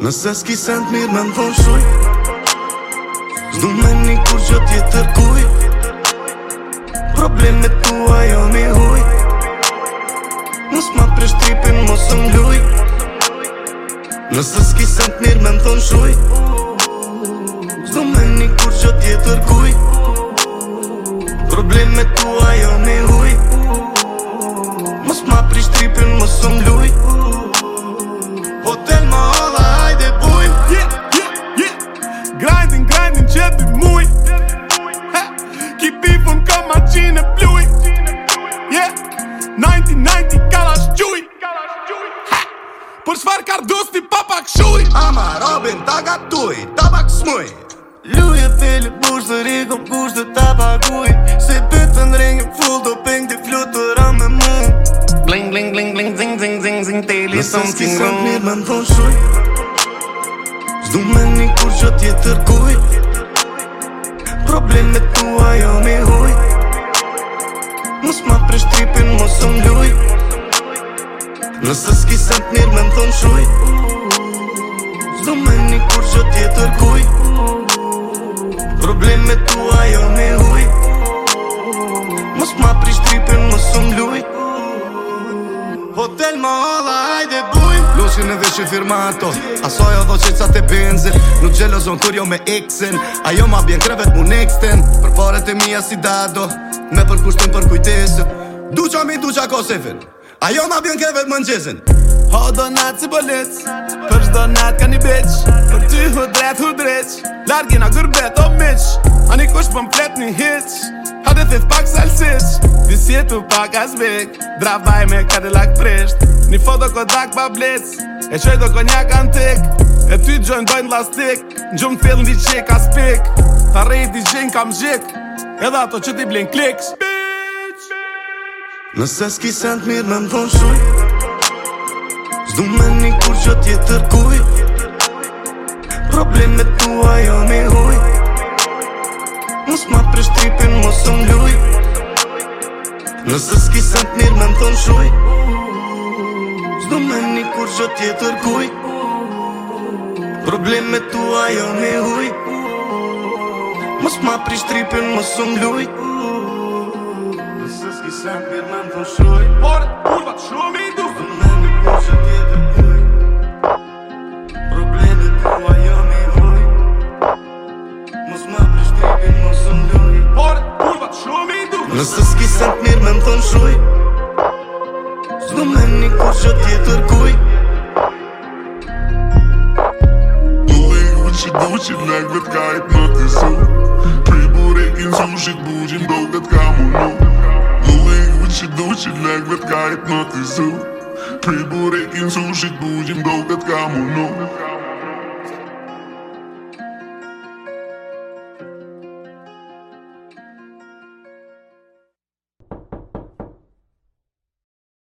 Nëse s'ki sent mirë me më vonë shuj Zdu me një kur që jetër kuj Problemet tua jo mi huj Nës ma prishtripin mos më luj Nëse s'ki sent mirë me më vonë shuj Zdu me një kur që jetër kuj Problemet tua jo mi huj debi muj Kipi fun ka ma qine pluj yeah. 90-90 ka la Por shfar ka ti papak shuj Ama Robin ta gatuj, ta pak smuj Luje Filip bush dhe riko bush dhe ta paguj Se pët të full do ping ti flut me mu Bling, bling, bling, bling, zing, zing, zing, zing, te son t'i ngon Nësës kësat mirë me më thon shuj Zdu me një kur që t'je tërkuj Dalin me tua jo mi huj Mos ma prish tripin mos më luj Nësë s'ki sent mirë me më thonë shuj Zdo me një kur që tjetër kuj Probleme tua jo mi huj Mos ma prish tripin mos më Hotel ma hala hajde bu Qoshin në veshit firma ato Aso jo dho qitë sa te benzin Nuk gjelozon kur jo me x-in Ajo ma bjen krevet mu nekstin Për fare të mija si dado Me për kushtun për kujtesin Duqa mi duqa kosefin Ajo ma bjen krevet më nxezin Ho do nat si bolec Për shdo nat ka një beq Për ty hu dret hu dreq Largin a gërbet o miq Ani kush për po mplet një hiq Ha dhe thith pak salsiq Visjetu pak asbek Dra vaj me kade lak presht Një foto kodak pa blec E qoj do konjak antik E ty të gjojnë dojnë lastik Në gjumë të fillë qik as pik Ta rej di gjinë kam gjik Edhe ato që ti blin kliks Bitch Nëse s'ki sent mirë me më thonë shuj Zdu me një kur që tjetër kuj Problemet tua jo mi huj Mus ma shtripin mos më ljuj Nëse s'ki sent mirë me më thonë shuj do me një kur që tjetër kuj Probleme tua jo me huj Mos ma pri shtripin mos unë luj Nësës ki sen për me më shuj Por të kurva të shumë i kur që tjetër kuj Probleme tua jo me huj Mos ma pri shtripin mos unë luj Por të kurva ki sen për me më shuj Në meni ku qëtë jetë të rkuj Lullin' u që duqin, në gëtë ka e të më të zhukë Pri burin' u që duqin, budjin do të t'ka më nukë Lullin' u që duqin, në gëtë ka e të më të zhukë Pri burin' u që duqin, budjin do t'ka më nukë